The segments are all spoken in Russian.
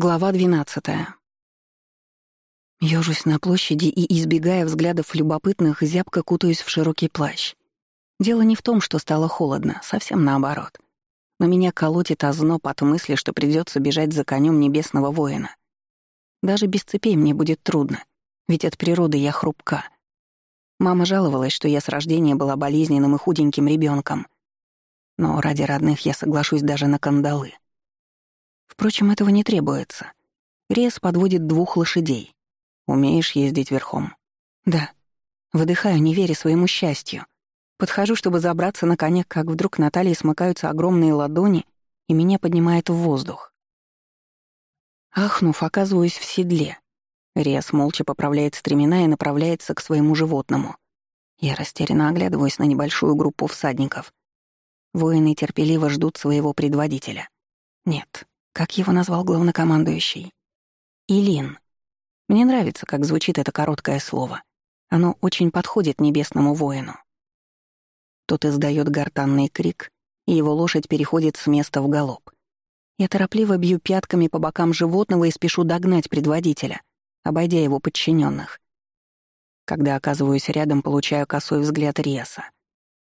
Глава 12. Ёжусь на площади и, избегая взглядов любопытных, зябко кутаюсь в широкий плащ. Дело не в том, что стало холодно, совсем наоборот. Но меня колотит озноб от мысли, что придется бежать за конем небесного воина. Даже без цепей мне будет трудно, ведь от природы я хрупка. Мама жаловалась, что я с рождения была болезненным и худеньким ребенком. Но ради родных я соглашусь даже на кандалы — Впрочем, этого не требуется. Рез подводит двух лошадей. Умеешь ездить верхом? Да. Выдыхаю, не веря своему счастью. Подхожу, чтобы забраться на коня, как вдруг на талии смыкаются огромные ладони, и меня поднимает в воздух. Ахнув, оказываюсь в седле. Рез молча поправляет стремена и направляется к своему животному. Я растерянно оглядываюсь на небольшую группу всадников. Воины терпеливо ждут своего предводителя. Нет, как его назвал главнокомандующий? Илин. Мне нравится, как звучит это короткое слово. Оно очень подходит небесному воину. Тот издает гортанный крик, и его лошадь переходит с места в галоп. Я торопливо бью пятками по бокам животного и спешу догнать предводителя, обойдя его подчиненных. Когда оказываюсь рядом, получаю косой взгляд Риаса.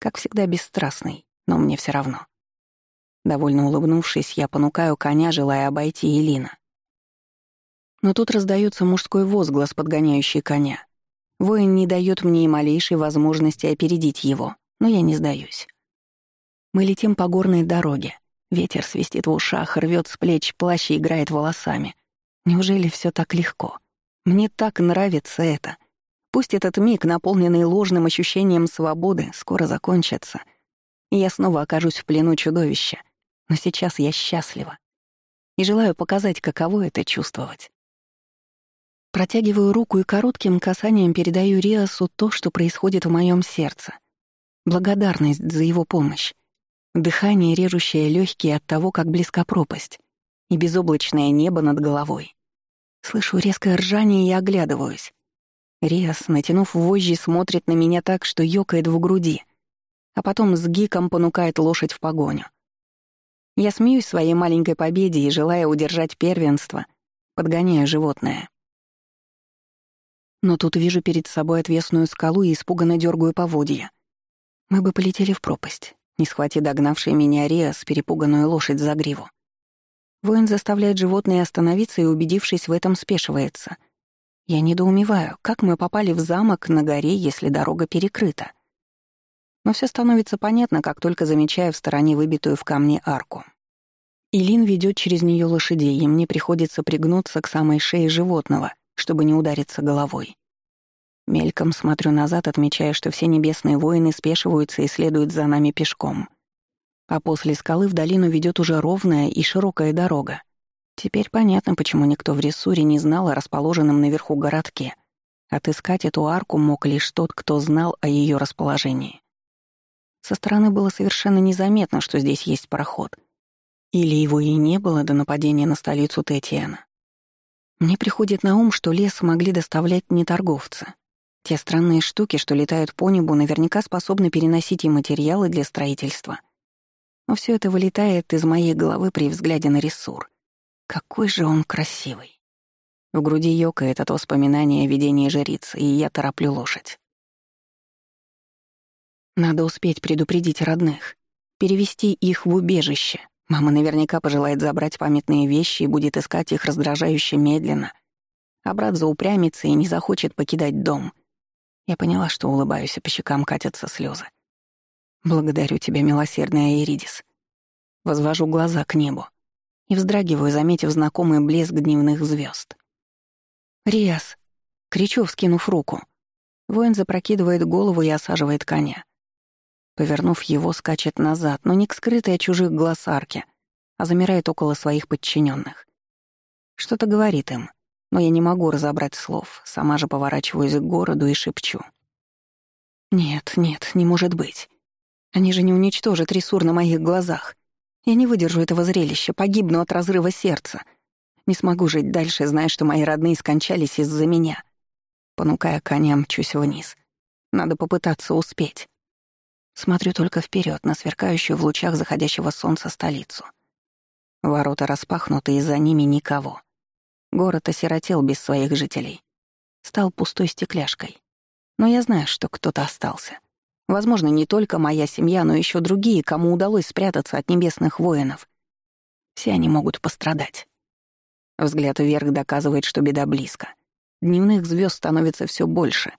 Как всегда бесстрастный, но мне все равно. Довольно улыбнувшись, я понукаю коня, желая обойти Елина. Но тут раздается мужской возглас, подгоняющий коня. Воин не дает мне и малейшей возможности опередить его, но я не сдаюсь. Мы летим по горной дороге. Ветер свистит в ушах, рвет с плеч плащ и играет волосами. Неужели все так легко? Мне так нравится это. Пусть этот миг, наполненный ложным ощущением свободы, скоро закончится, и я снова окажусь в плену чудовища, но сейчас я счастлива и желаю показать, каково это чувствовать. Протягиваю руку и коротким касанием передаю Риасу то, что происходит в моем сердце. Благодарность за его помощь. Дыхание, режущее легкие от того, как близка пропасть, и безоблачное небо над головой. Слышу резкое ржание и оглядываюсь. Риас, натянув вожжи, смотрит на меня так, что ёкает в груди, а потом с гиком понукает лошадь в погоню. Я смеюсь своей маленькой победе и, желая удержать первенство, подгоняю животное. Но тут вижу перед собой отвесную скалу и испуганно дергаю поводья. Мы бы полетели в пропасть, не схвати догнавший меня Риас перепуганную лошадь за гриву. Воин заставляет животное остановиться и, убедившись в этом, спешивается. Я недоумеваю, как мы попали в замок на горе, если дорога перекрыта. Но все становится понятно, как только замечаю в стороне выбитую в камне арку. Илин ведет через нее лошадей, и мне приходится пригнуться к самой шее животного, чтобы не удариться головой. Мельком смотрю назад, отмечая, что все небесные воины спешиваются и следуют за нами пешком. А после скалы в долину ведет уже ровная и широкая дорога. Теперь понятно, почему никто в Рессуре не знал о расположенном наверху городке. Отыскать эту арку мог лишь тот, кто знал о ее расположении. Со стороны было совершенно незаметно, что здесь есть проход. Или его и не было до нападения на столицу Тетиана. Мне приходит на ум, что лес могли доставлять не торговцы. Те странные штуки, что летают по небу, наверняка способны переносить и материалы для строительства. Но все это вылетает из моей головы при взгляде на Рессур. Какой же он красивый. В груди ёкает от воспоминания о видении жрицы, и я тороплю лошадь. Надо успеть предупредить родных, перевести их в убежище. Мама наверняка пожелает забрать памятные вещи и будет искать их раздражающе медленно. А брат заупрямится и не захочет покидать дом. Я поняла, что улыбаюсь, и по щекам катятся слезы. Благодарю тебя, милосердная Эридис. Возвожу глаза к небу и вздрагиваю, заметив знакомый блеск дневных звезд. «Риас!» — кричу, вскинув руку. Воин запрокидывает голову и осаживает коня. Повернув его, скачет назад, но не к скрытой от чужих глаз арке, а замирает около своих подчиненных. Что-то говорит им, но я не могу разобрать слов, сама же поворачиваюсь к городу и шепчу. «Нет, нет, не может быть. Они же не уничтожат ресур на моих глазах. Я не выдержу этого зрелища, погибну от разрыва сердца. Не смогу жить дальше, зная, что мои родные скончались из-за меня. Понукая коня, мчусь вниз. Надо попытаться успеть. Смотрю только вперед на сверкающую в лучах заходящего солнца столицу. Ворота распахнуты, и за ними никого. Город осиротел без своих жителей. Стал пустой стекляшкой. Но я знаю, что кто-то остался. Возможно, не только моя семья, но еще другие, кому удалось спрятаться от небесных воинов. Все они могут пострадать. Взгляд вверх доказывает, что беда близко. Дневных звезд становится все больше.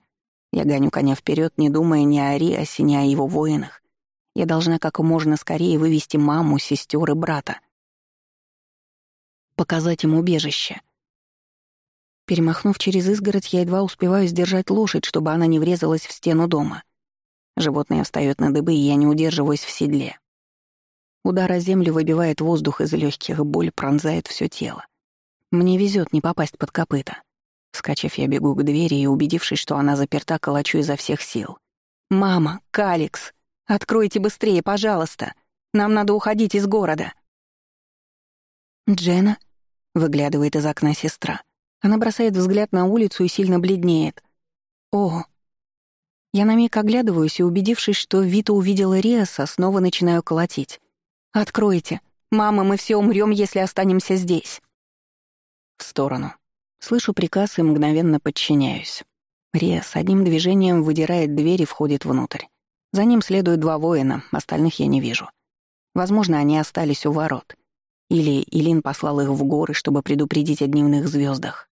Я гоню коня вперед, не думая ни о Риасе, ни о его воинах. Я должна как можно скорее вывести маму, сестер и брата. Показать им убежище. Перемахнув через изгородь, я едва успеваю сдержать лошадь, чтобы она не врезалась в стену дома. Животное встает на дыбы, и я не удерживаюсь в седле. Удар о землю выбивает воздух из легких, боль пронзает все тело. Мне везет не попасть под копыта. Вскочив, я бегу к двери и, убедившись, что она заперта, колочу изо всех сил. «Мама! Каликс! Откройте быстрее, пожалуйста! Нам надо уходить из города!» «Джена?» — выглядывает из окна сестра. Она бросает взгляд на улицу и сильно бледнеет. «О, я на миг оглядываюсь и, убедившись, что Вита увидела Риаса, снова начинаю колотить. «Откройте! Мама, мы все умрем, если останемся здесь!» В сторону. Слышу приказ и мгновенно подчиняюсь. Риас одним движением выдирает дверь и входит внутрь. За ним следуют два воина, остальных я не вижу. Возможно, они остались у ворот. Или Илин послал их в горы, чтобы предупредить о дневных звездах.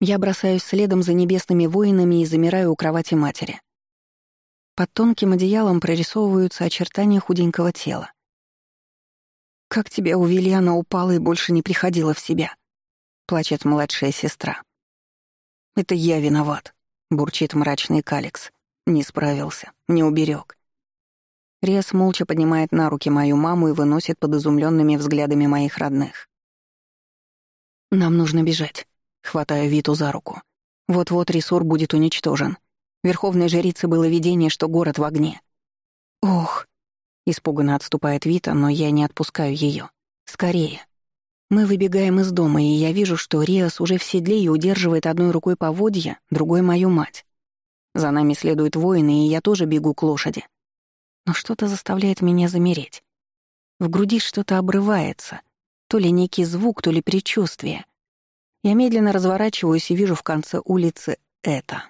Я бросаюсь следом за небесными воинами и замираю у кровати матери. Под тонким одеялом прорисовываются очертания худенького тела. «Как тебя увели, она упала и больше не приходила в себя», — плачет младшая сестра. «Это я виноват», — бурчит мрачный Каликс. «Не справился, не уберег. Рес молча поднимает на руки мою маму и выносит под изумленными взглядами моих родных. «Нам нужно бежать», Хватаю Виту за руку. Вот-вот Ресур будет уничтожен. Верховной жрице было видение, что город в огне. «Ох!» — испуганно отступает Вита, но я не отпускаю ее. «Скорее!» Мы выбегаем из дома, и я вижу, что Риас уже в седле и удерживает одной рукой поводья, другой — мою мать. За нами следуют воины, и я тоже бегу к лошади. Но что-то заставляет меня замереть. В груди что-то обрывается. То ли некий звук, то ли предчувствие. Я медленно разворачиваюсь и вижу в конце улицы это.